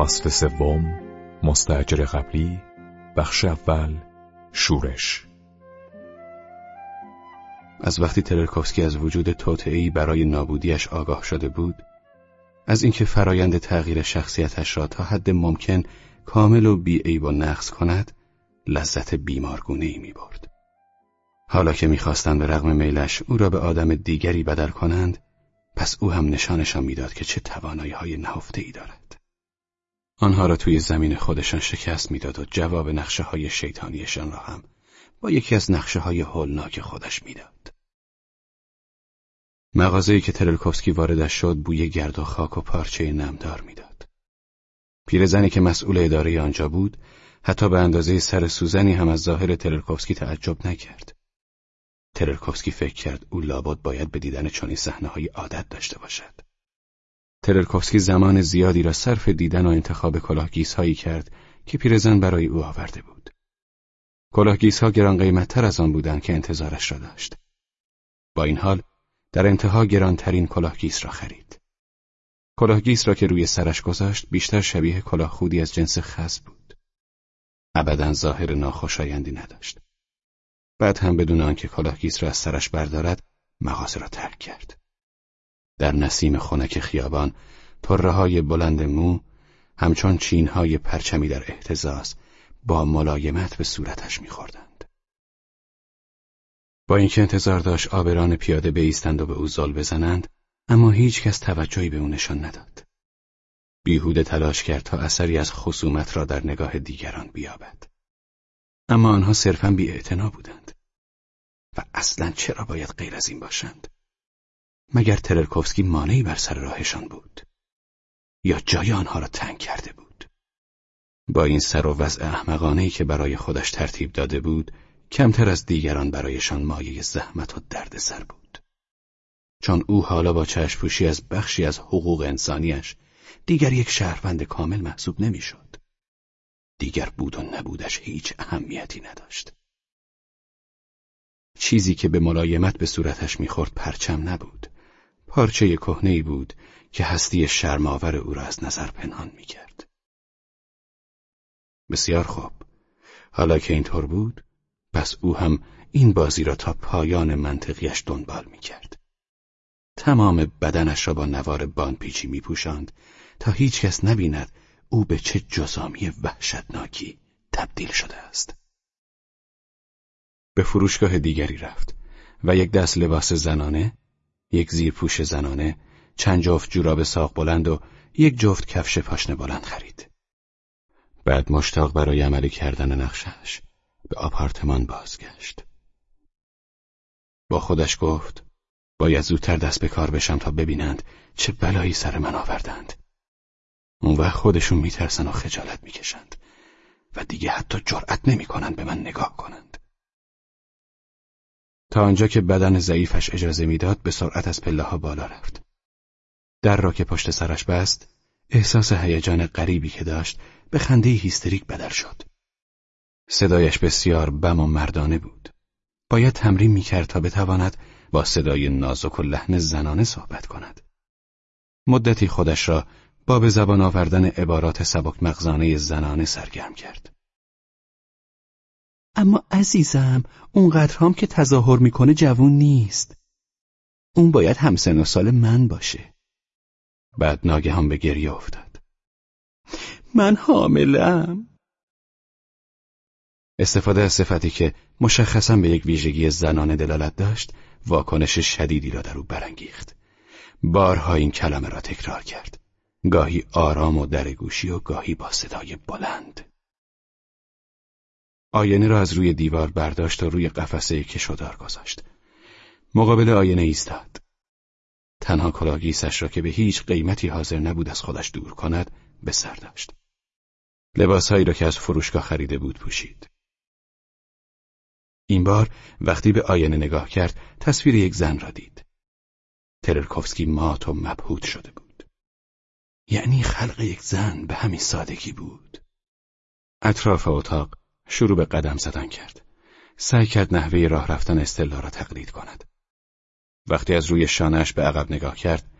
فصل سوم مستجر قبلی بخش اول شورش از وقتی تلرکوفسکی از وجود توطئه‌ای برای نابودیش آگاه شده بود از اینکه فرایند تغییر شخصیتش را تا حد ممکن کامل و بیعیب و نقص کند لذت بیمارگونه ای می برد. حالا که می‌خواستند به رغم میلش او را به آدم دیگری بدل کنند پس او هم نشانشان می‌داد که چه توانایی های نهفته ای دارد. آنها را توی زمین خودشان شکست می‌داد و جواب نقشه های شیطانیشان را هم با یکی از نقشه های هولناک خودش می‌داد. مغازه‌ای که ترلکوفسکی واردش شد بوی گرد و خاک و پارچه نمدار می‌داد. پیرزنی که مسئول اداره آنجا بود حتی به اندازه سر سوزنی هم از ظاهر ترلکوفسکی تعجب نکرد. ترلکوفسکی فکر کرد او لابد باید به دیدن چنین صحنه‌های عادت داشته باشد. ترلکوفسکی زمان زیادی را صرف دیدن و انتخاب کلاهگیسهایی کرد که پیرزن برای او آورده بود. کلاهگیسها گران قیمتتر از آن بودند که انتظارش را داشت. با این حال در انتها گرانترین کلاهگیس را خرید. کلاهگیس را که روی سرش گذاشت بیشتر شبیه کلاه خودی از جنس خز بود. ابدا ظاهر ناخوشایندی نداشت. بعد هم بدون آنکه کلاهگیس را از سرش بردارد مغازه را ترک کرد. در نسیم خنک خیابان طره های بلند مو همچون چین های پرچمی در احتزاز با ملایمت به صورتش میخوردند. با اینکه انتظار داشت آبران پیاده بیستند و به او زل بزنند اما هیچ کس توجهی به او نشان نداد. بیهوده تلاش کرد تا اثری از خصومت را در نگاه دیگران بیابد. اما آنها صرفا بی بودند. و اصلا چرا باید غیر از این باشند؟ مگر ترلکوفسکی مانعی بر سر راهشان بود؟ یا جای آنها را تنگ کرده بود؟ با این سر و وضع احمقانهی که برای خودش ترتیب داده بود، کمتر از دیگران برایشان مایه زحمت و دردسر بود. چون او حالا با چشپوشی از بخشی از حقوق انسانیش دیگر یک شهروند کامل محسوب نمی‌شد. دیگر بود و نبودش هیچ اهمیتی نداشت. چیزی که به ملایمت به صورتش می‌خورد پرچم نبود. پارچه کهنه بود که هستی شرماور او را از نظر پنهان می‌کرد. بسیار خوب. حالا که اینطور بود، پس او هم این بازی را تا پایان منطقیش دنبال می‌کرد. تمام بدنش را با نوار بانپیچی میپوشاند تا هیچ کس نبیند او به چه جزامی وحشتناکی تبدیل شده است. به فروشگاه دیگری رفت و یک دست لباس زنانه، یک زیرپوش زنانه، چند جفت جوراب ساق بلند و یک جفت کفش پاشنه بلند خرید. بعد مشتاق برای عملی کردن نقشش به آپارتمان بازگشت. با خودش گفت باید زودتر دست به کار بشم تا ببینند چه بلایی سر من آوردند. اون وقت خودشون میترسن و خجالت می‌کشند و دیگه حتی جرأت نمی‌کنند به من نگاه کنند. تا آنجا که بدن ضعیفش اجازه می‌داد به سرعت از پله ها بالا رفت. در را که پشت سرش بست، احساس هیجان غریبی که داشت به خنده هیستریک بدل شد. صدایش بسیار بم و مردانه بود. باید تمرین می‌کرد تا بتواند با صدای نازک و لحن زنانه صحبت کند. مدتی خودش را با به زبان آوردن عبارات سبک مغزانه زنانه سرگرم کرد. اما عزیزم اونقدر هم که تظاهر می‌کنه جوون نیست. اون باید همسن و سال من باشه. بعد ناگهان به گریه افتاد. من حاملم. استفاده از صفتی که مشخصا به یک ویژگی زنانه دلالت داشت واکنش شدیدی را در او برانگیخت. بارها این کلمه را تکرار کرد. گاهی آرام و درگوشی و گاهی با صدای بلند. آینه را از روی دیوار برداشت و روی قفسه کشودار گذاشت. مقابل آینه ایستاد. تنها کلاگیسش را که به هیچ قیمتی حاضر نبود از خودش دور کند به سر داشت. لباسهایی را که از فروشگاه خریده بود پوشید. این بار وقتی به آینه نگاه کرد تصویر یک زن را دید. تررکوفسکی مات و مبهوت شده بود. یعنی خلق یک زن به همین سادگی بود. اطراف اتاق شروع به قدم زدن کرد. سعی کرد نحوه راه رفتن استلا را تقلید کند. وقتی از روی شانهش به عقب نگاه کرد،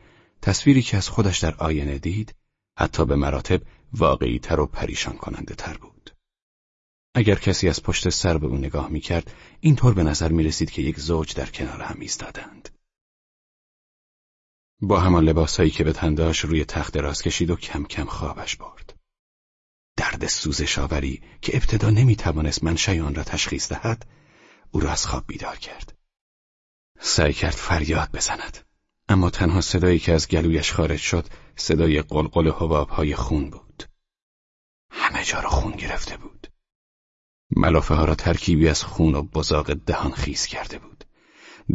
تصویری که از خودش در آینه دید، حتی به مراتب واقعی تر و پریشان کننده تر بود. اگر کسی از پشت سر به او نگاه می کرد، اینطور به نظر می رسید که یک زوج در کنار هم ایستادند. با همان لباسهایی که به تنداش روی تخت دراز کشید و کم کم خوابش برد. درد سوزش آوری که ابتدا نمی توانست منشأ آن را تشخیص دهد، او را از خواب بیدار کرد. سعی کرد فریاد بزند، اما تنها صدایی که از گلویش خارج شد صدای قلقل حبابهای خون بود. همه جا را خون گرفته بود. ملافه ها را ترکیبی از خون و بزاق دهان خیز کرده بود.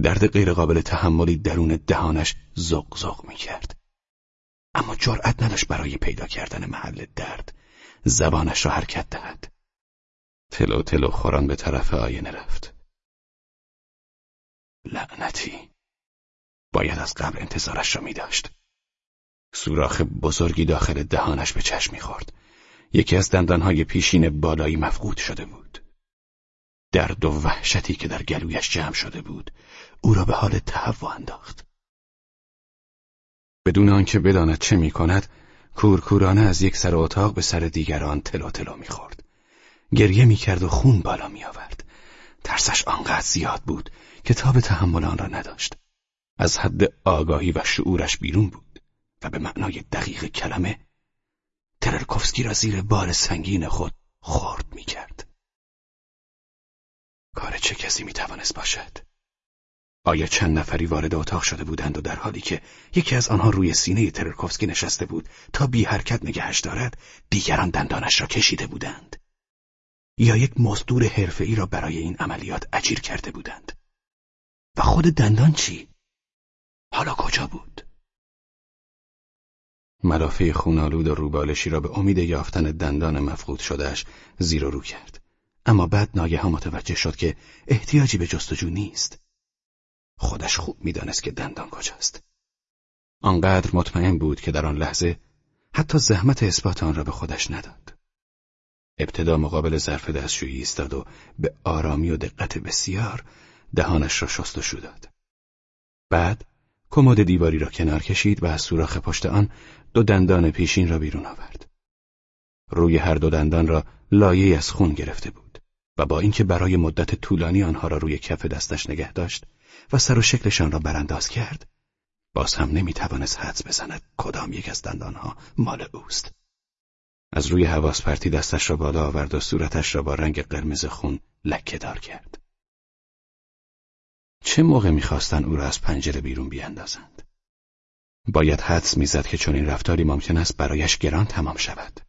درد غیرقابل تحملی درون دهانش زغ زغ می کرد. اما جرأت نداشت برای پیدا کردن محل درد زبانش را حرکت دهد. تلو تلو خوران به طرف آینه رفت. لعنتی باید از قبل انتظارش را می داشت. سوراخ بزرگی داخل دهانش به چشم می‌خورد. یکی از دندانهای پیشین بالایی مفقود شده بود. درد و وحشتی که در گلویش جمع شده بود او را به حال تهوع انداخت. بدون آنکه بداند چه می کند کورکورانه از یک سر اتاق به سر دیگران تلو تلو می‌خورد. گریه می‌کرد و خون بالا می آورد. ترسش آنقدر زیاد بود که تاب تحمل آن را نداشت. از حد آگاهی و شعورش بیرون بود و به معنای دقیق کلمه تررکوفسکی را زیر بار سنگین خود خورد می کرد. کار چه کسی می توانست باشد؟ آیا چند نفری وارد اتاق شده بودند و در حالی که یکی از آنها روی سینه تررکوفسکی نشسته بود تا بی حرکت نگهش دارد دیگران دندانش را کشیده بودند؟ یا یک مزدور حرفه‌ای را برای این عملیات اجیر کرده بودند؟ و خود دندان چی؟ حالا کجا بود؟ ملافه خونالود و روبالشی را به امید یافتن دندان مفقود شدهش زیر و رو کرد. اما بعد ناگهان متوجه شد که احتیاجی به جستجو نیست. خودش خوب می‌دانست که دندان کجاست. آنقدر مطمئن بود که در آن لحظه حتی زحمت اثبات آن را به خودش نداد. ابتدا مقابل ظرف دستشویی ایستاد و به آرامی و دقت بسیار دهانش را شستشو داد. بعد کمد دیواری را کنار کشید و از سوراخ پشت آن دو دندان پیشین را بیرون آورد. روی هر دو دندان را لایه از خون گرفته بود و با اینکه برای مدت طولانی آنها را روی کف دستش نگه داشت و سر و شکلشان را برانداز کرد باز هم نمی توانست حدس بزند کدام یک از دندانها مال اوست. از روی حواس پرتی دستش را بالا آورد و صورتش را با رنگ قرمز خون لکه دار کرد. چه موقع می‌خواستن او را از پنجره بیرون بیاندازند؟ باید حدس می‌زد که چنین رفتاری ممکن است برایش گران تمام شود.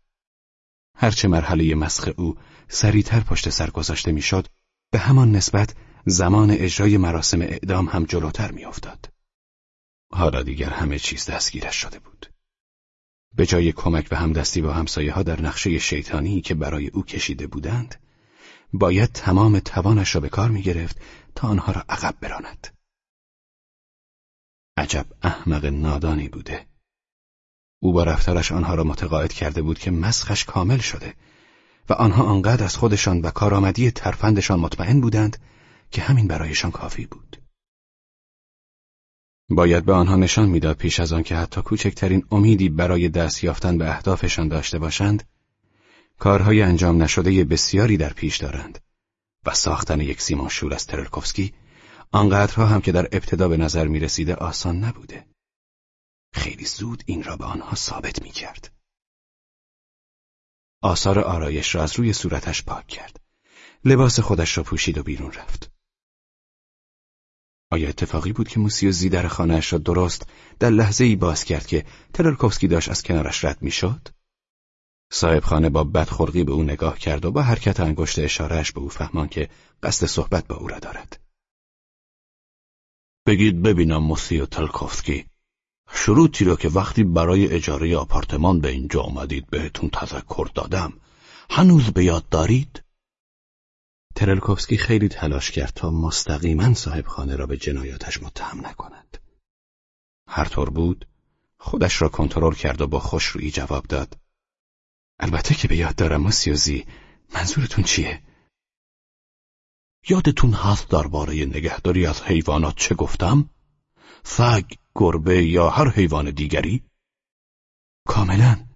هرچه مرحله مسخ او سریعتر پشت سر گذاشته می‌شد، به همان نسبت زمان اجرای مراسم اعدام هم جلوتر میافتاد. حالا دیگر همه چیز دستگیرش شده بود. به جای کمک و همدستی با همسایه ها در نقشه شیطانی که برای او کشیده بودند، باید تمام توانش را به کار می گرفت تا آنها را عقب براند. عجب احمق نادانی بوده. او با رفتارش آنها را متقاعد کرده بود که مسخش کامل شده و آنها آنقدر از خودشان و کارآمدی ترفندشان مطمئن بودند که همین برایشان کافی بود. باید به آنها نشان می‌داد پیش از آن که حتی کوچکترین امیدی برای دست یافتن به اهدافشان داشته باشند کارهای انجام نشده بسیاری در پیش دارند و ساختن یک سیمان شور از ترلکوفسکی آنقدرها هم که در ابتدا به نظر می رسیده آسان نبوده. خیلی زود این را به آنها ثابت می کرد. آثار آرایش را از روی صورتش پاک کرد. لباس خودش را پوشید و بیرون رفت. آیا اتفاقی بود که موسیوزی در خانهاش را درست در لحظه ای باز کرد که ترلکوفسکی داشت از کنارش رد می‌شد؟ صاحب خانه با بدخلقی به او نگاه کرد و با حرکت انگشت اشارهش به او فهمان که قصد صحبت با او را دارد. بگید ببینم موسیو تلکوفسکی شروطی را که وقتی برای اجاره آپارتمان به اینجا آمدید بهتون تذکر دادم هنوز به یاد دارید؟ ترلکوفسکی خیلی تلاش کرد تا مستقیما صاحب خانه را به جنایاتش متهم نکند. هر طور بود خودش را کنترل کرد و با خوشرویی جواب داد. البته که به یاد دارم موسیوزی منظورتون چیه؟ یادتون هست درباره نگهداری از حیوانات چه گفتم؟ سگ، گربه یا هر حیوان دیگری؟ کاملا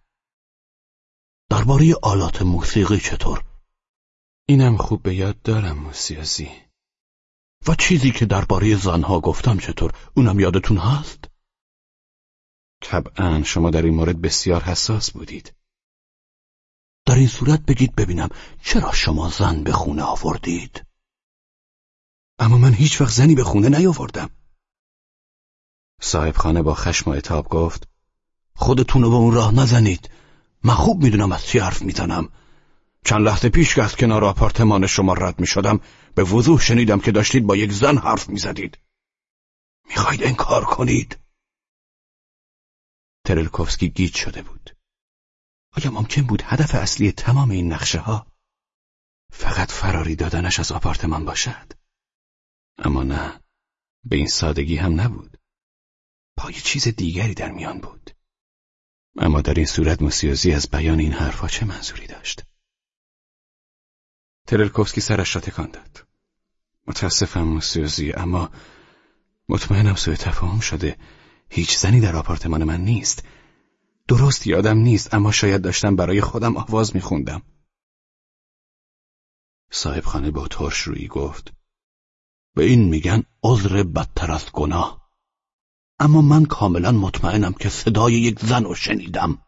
درباره آلات موسیقی چطور؟ اینم خوب به یاد دارم موسیازی و چیزی که درباره زنها گفتم چطور؟ اونم یادتون هست؟ طبعا شما در این مورد بسیار حساس بودید در این صورت بگید ببینم چرا شما زن به خونه آوردید؟ اما من هیچ وقت زنی به خونه نیاوردم صاحب خانه با خشم و اتاب گفت خودتونو به اون راه نزنید. من خوب می‌دونم از چی حرف می‌زنم. چند لحظه پیش که از کنار آپارتمان شما رد می‌شدم به وضوح شنیدم که داشتید با یک زن حرف می‌زدید. می‌خواید انکار کنید؟ ترلکوفسکی گیج شده بود. آیا ممکن بود هدف اصلی تمام این نقشه ها فقط فراری دادنش از آپارتمان باشد؟ اما نه به این سادگی هم نبود. پای چیز دیگری در میان بود. اما در این صورت موسیوزی از بیان این حرفها چه منظوری داشت؟ ترلکوفسکی سرش را تکان داد. متاسفم موسیوزی اما مطمئنم سوء تفاهم شده. هیچ زنی در آپارتمان من نیست. درست یادم نیست اما شاید داشتم برای خودم آواز میخوندم. صاحب خانه با ترش روی گفت به این میگن عذر بدتر از گناه. اما من کاملا مطمئنم که صدای یک زن رو شنیدم.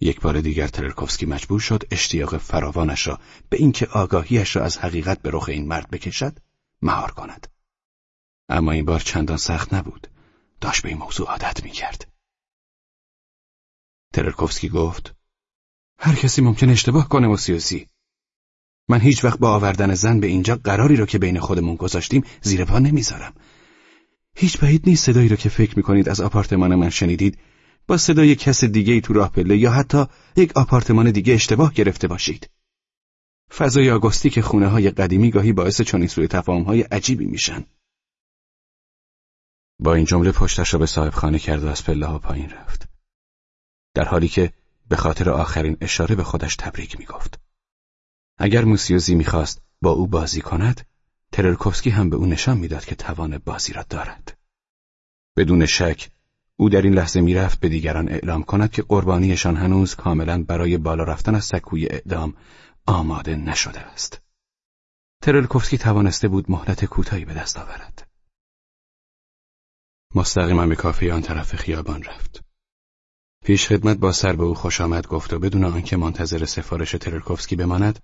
یک بار دیگر ترکوفسکی مجبور شد اشتیاق فراوانش را به اینکه آگاهیش را از حقیقت به رخ این مرد بکشد مهار کند. اما این بار چندان سخت نبود. داشت به این موضوع عادت می‌کرد. ترکوفسکی گفت هر کسی ممکن اشتباه کنه و سیاسی من هیچ وقت با آوردن زن به اینجا قراری رو که بین خودمون گذاشتیم زیر پا نمی‌ذارم. هیچ بعید نیست صدایی رو که فکر می‌کنید از آپارتمان من شنیدید با صدای کس دیگه ای تو راه پله یا حتی یک آپارتمان دیگه اشتباه گرفته باشید. فضای آگوستی که خونه های قدیمی گاهی باعث چنین سوی تفاهم های عجیبی میشن. با این جمله پشتش را به صاحب خانه کرد و از پله ها پایین رفت. در حالی که به خاطر آخرین اشاره به خودش تبریک می‌گفت. اگر موسیوزی می‌خواست با او بازی کند، تررکوفسکی هم به او نشان می‌داد که توان بازی را دارد. بدون شک او در این لحظه می‌رفت به دیگران اعلام کند که قربانیشان هنوز کاملا برای بالا رفتن از سکوی اعدام آماده نشده است. ترلکوفسکی توانسته بود مهلت کوتاهی به دست آورد. مستقیما به کافه آن طرف خیابان رفت. پیش خدمت با سر به او خوش آمد گفت و بدون آنکه منتظر سفارش ترلکوفسکی بماند،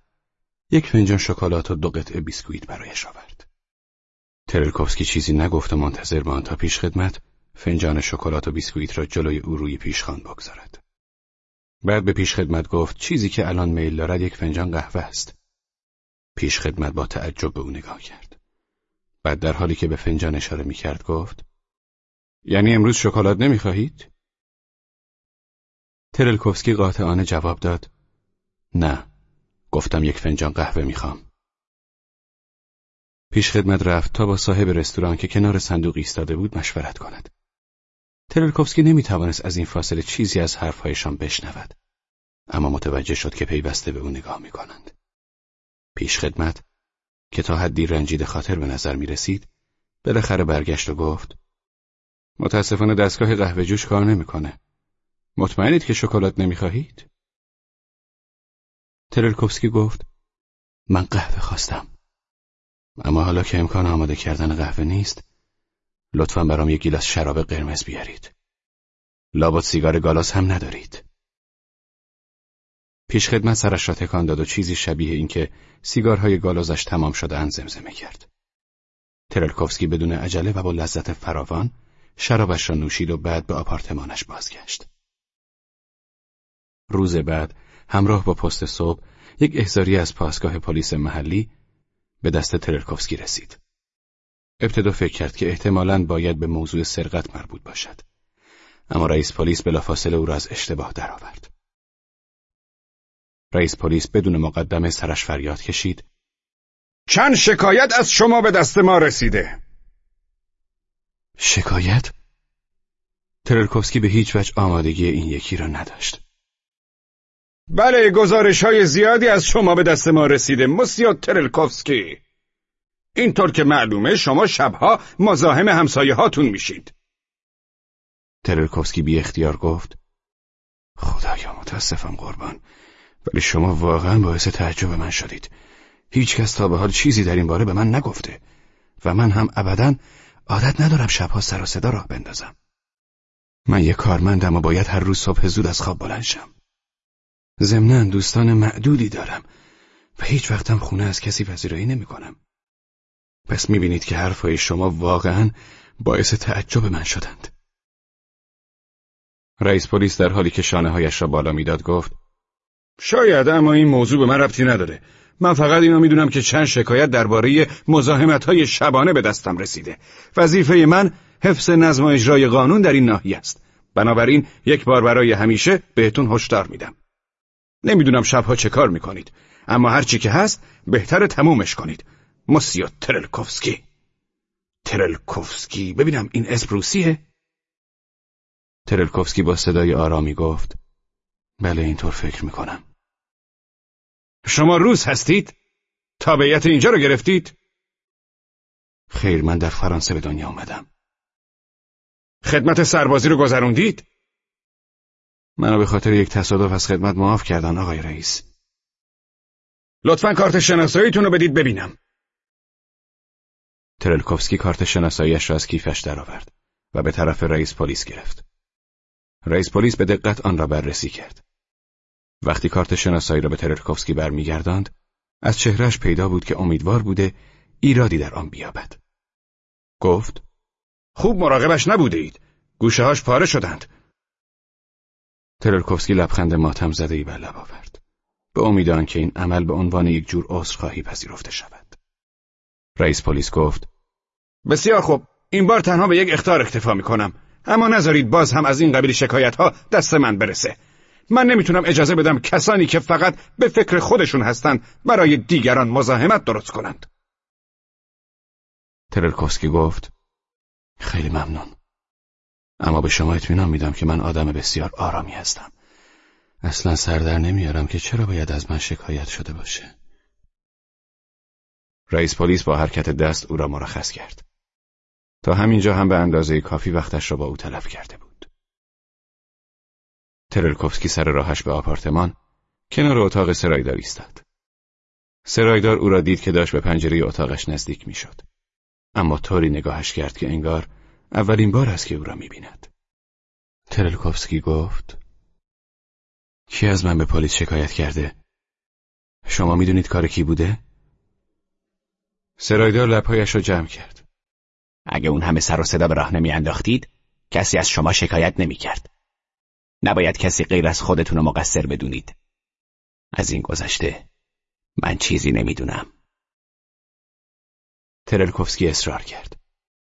یک فنجان شکلات و دو قطعه بیسکویت برایش آورد. ترلکوفسکی چیزی نگفت و منتظر ماند تا پیش خدمت فنجان شکلات و بیسکویت را جلوی او روی پیشخان بگذارد. بعد به پیش خدمت گفت چیزی که الان میل دارد یک فنجان قهوه است. پیش خدمت با تعجب به او نگاه کرد. بعد در حالی که به فنجان اشاره می کرد گفت یعنی امروز شکلات نمی خواهید؟ ترلکوفسکی قاطعانه جواب داد نه گفتم یک فنجان قهوه می‌خوام. پیش خدمت رفت تا با صاحب رستوران که کنار صندوق ایستاده بود مشورت کند. ترلکوفسکی نمی توانست از این فاصله چیزی از حرفهایشان بشنود. اما متوجه شد که پیوسته به او نگاه می کنند. پیش خدمت که تا حدی رنجیده خاطر به نظر می رسید بالاخره برگشت و گفت متاسفانه دستگاه قهوه جوش کار نمی‌کنه. مطمئنید که شکلات نمی‌خواهید؟ ترلکوفسکی گفت من قهوه خواستم. اما حالا که امکان آماده کردن قهوه نیست لطفا برام یک گیلاس شراب قرمز بیارید. لابد سیگار گالاس هم ندارید. پیش خدمت سرش را تکان داد و چیزی شبیه اینکه سیگارهای گالازش تمام شده زمزمه کرد. ترلکوفسکی بدون عجله و با لذت فراوان شرابش را نوشید و بعد به آپارتمانش بازگشت. روز بعد همراه با پست صبح یک احزاری از پاسگاه پلیس محلی به دست ترلکوفسکی رسید. ابتدا فکر کرد که احتمالاً باید به موضوع سرقت مربوط باشد. اما رئیس پلیس بلافاصله او را از اشتباه درآورد. رئیس پلیس بدون مقدمه سرش فریاد کشید. چند شکایت از شما به دست ما رسیده. شکایت؟ ترلکوفسکی به هیچ وجه آمادگی این یکی را نداشت. بله گزارش های زیادی از شما به دست ما رسیده مسیو ترلکوفسکی. اینطور که معلومه شما شبها مزاحم همسایه هاتون میشید. ترلکوفسکی بی اختیار گفت خدایا متاسفم قربان ولی شما واقعا باعث تعجب من شدید. هیچ کس تا به حال چیزی در این باره به من نگفته و من هم ابدا عادت ندارم شبها سر و صدا راه بندازم. من یه کارمندم و باید هر روز صبح زود از خواب بلند شم. ضمنا دوستان معدودی دارم و هیچ وقتم خونه از کسی پذیرایی نمی کنم. پس می‌بینید که حرفهای شما واقعا باعث تعجب من شدند. رئیس پلیس در حالی که شانه هایش را بالا می‌داد گفت شاید اما این موضوع به من ربطی نداره من فقط اینو می‌دونم که چند شکایت درباره مزاحمت های شبانه به دستم رسیده وظیفه من حفظ نظم و اجرای قانون در این ناحیه است بنابراین یک بار برای همیشه بهتون هشدار میدم نمی‌دونم شبها چه کار می‌کنید اما هرچی که هست بهتر تمومش کنید موسیو ترلکوفسکی ترلکوفسکی ببینم این اسم روسیه ترلکوفسکی با صدای آرامی گفت بله اینطور فکر می‌کنم شما روس هستید؟ تابعیت اینجا رو گرفتید؟ خیر من در فرانسه به دنیا آمدم خدمت سربازی رو گذروندید؟ منو به خاطر یک تصادف از خدمت معاف کردن آقای رئیس. لطفا کارت شناساییتون رو بدید ببینم. ترلکوفسکی کارت شناساییش را از کیفش درآورد و به طرف رئیس پلیس گرفت. رئیس پلیس به دقت آن را بررسی کرد. وقتی کارت شناسایی را به ترلکوفسکی برمیگرداند از چهرهش پیدا بود که امیدوار بوده ایرادی در آن بیابد. گفت خوب مراقبش نبوده اید گوشه هاش پاره شدند. ترلکوفسکی لبخند ماتم زده ای بر لب آورد. به امید که این عمل به عنوان یک جور عذرخواهی پذیرفته شود. رئیس پلیس گفت بسیار خوب. این بار تنها به یک اختار اکتفا می کنم اما نذارید باز هم از این قبیل شکایت ها دست من برسه. من نمی‌تونم اجازه بدم کسانی که فقط به فکر خودشون هستند برای دیگران مزاحمت درست کنند. ترلکوفسکی گفت خیلی ممنون. اما به شما اطمینان میدم که من آدم بسیار آرامی هستم. اصلا سردر نمیارم که چرا باید از من شکایت شده باشه. رئیس پلیس با حرکت دست او را مرخص کرد. تا همینجا هم به اندازه کافی وقتش را با او تلف کرده بود. ترلکوفسکی سر راهش به آپارتمان کنار اتاق سرایدار ایستاد. سرایدار او را دید که داشت به پنجره اتاقش نزدیک می‌شد. اما طوری نگاهش کرد که انگار اولین بار است که او را می‌بیند ترلکوفسکی گفت کی از من به پلیس شکایت کرده؟ شما می‌دونید کار کی بوده؟ سرایدار لبهایش را جمع کرد. اگه اون همه سر و صدا به راه نمیانداختید کسی از شما شکایت نمی‌کرد. نباید کسی غیر از خودتون رو مقصر بدونید. از این گذشته من چیزی نمی‌دونم. ترلکوفسکی اصرار کرد.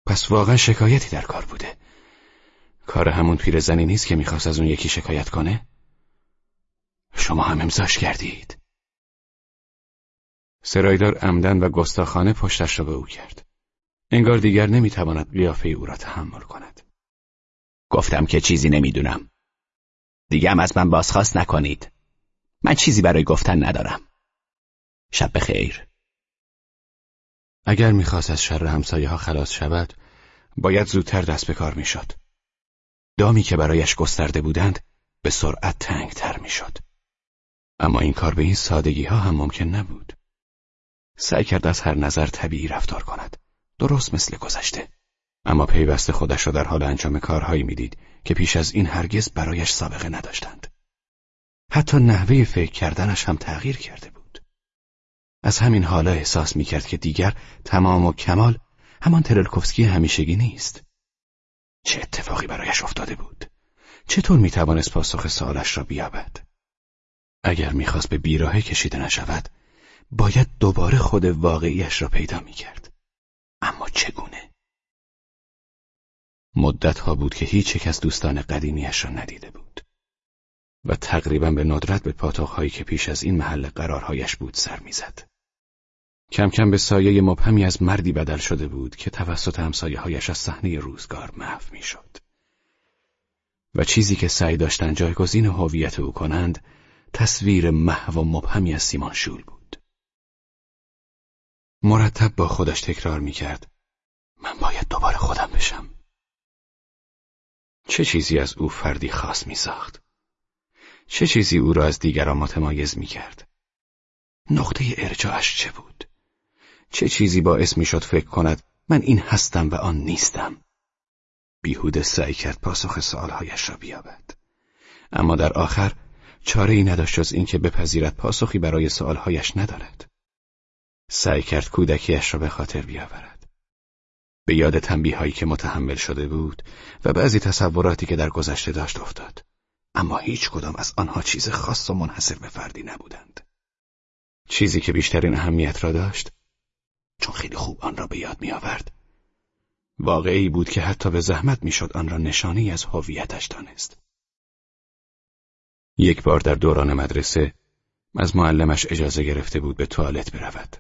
پس واقعا شکایتی در کار بوده. کار همون پیرزنی نیست که می‌خواست از اون یکی شکایت کنه؟ شما هم امضاش کردید. سرایدار عمدن و گستاخانه پشتش را به او کرد. انگار دیگر نمی‌تواند قیافه او را تحمل کند. گفتم که چیزی نمی‌دونم. دیگه از من بازخواست نکنید. من چیزی برای گفتن ندارم. شب بخیر. اگر می‌خواست از شر همسایه ها خلاص شود باید زودتر دست به کار می‌شد دامی که برایش گسترده بودند به سرعت تنگتر می‌شد اما این کار به این سادگی ها هم ممکن نبود. سعی کرد از هر نظر طبیعی رفتار کند. درست مثل گذشته. اما پیوسته خودش را در حال انجام کارهایی می‌دید که پیش از این هرگز برایش سابقه نداشتند. حتی نحوه فکر کردنش هم تغییر کرده بود. از همین حالا احساس می‌کرد که دیگر تمام و کمال همان ترلکوفسکی همیشگی نیست. چه اتفاقی برایش افتاده بود؟ چطور می‌توانست پاسخ سوالش را بیابد؟ اگر می‌خواست به بیراهه کشیده نشود باید دوباره خود واقعیش را پیدا می‌کرد اما چگونه؟ مدت ها بود که هیچ یک از دوستان قدیمیش را ندیده بود و تقریبا به ندرت به پاتوقهایی که پیش از این محل قرارهایش بود سر می‌زد. کم کم به سایه مبهمی از مردی بدل شده بود که توسط همسایه هایش از صحنه روزگار محو می‌شد. و چیزی که سعی داشتن جایگزین هویت او کنند تصویر محو و مبهمی از سیمان شول بود. مرتب با خودش تکرار می کرد. من باید دوباره خودم بشم. چه چیزی از او فردی خاص می ساخت؟ چه چیزی او را از دیگران متمایز می کرد؟ نقطه ارجاعش چه بود؟ چه چیزی باعث می شد فکر کند من این هستم و آن نیستم؟ بیهوده سعی کرد پاسخ سوالهایش را بیابد. اما در آخر چاره ای نداشت جز اینکه بپذیرد پاسخی برای سوالهایش ندارد. سعی کرد کودکیش را به خاطر بیاورد. به یاد تنبیه هایی که متحمل شده بود و بعضی تصوراتی که در گذشته داشت افتاد. اما هیچ کدام از آنها چیز خاص و منحصر به فردی نبودند. چیزی که بیشترین اهمیت را داشت چون خیلی خوب آن را به یاد می آورد. واقعی بود که حتی به زحمت می‌شد آن را نشانی از هویتش دانست. یک بار در دوران مدرسه از معلمش اجازه گرفته بود به توالت برود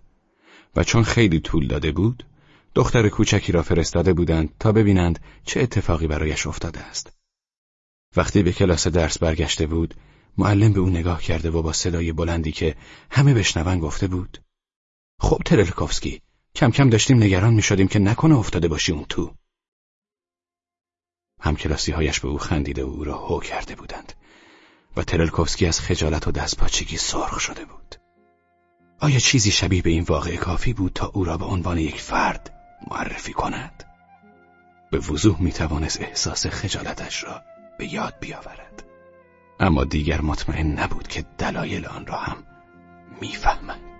و چون خیلی طول داده بود دختر کوچکی را فرستاده بودند تا ببینند چه اتفاقی برایش افتاده است. وقتی به کلاس درس برگشته بود معلم به او نگاه کرده و با صدای بلندی که همه بشنون گفته بود خب ترلکوفسکی کم کم داشتیم نگران می شدیم که نکنه افتاده باشی اون تو. همکلاسی هایش به او خندیده و او را هو کرده بودند و ترلکوفسکی از خجالت و دستپاچگی سرخ شده بود. آیا چیزی شبیه به این واقع کافی بود تا او را به عنوان یک فرد معرفی کند؟ به وضوح می توانست احساس خجالتش را به یاد بیاورد. اما دیگر مطمئن نبود که دلایل آن را هم می‌فهمد.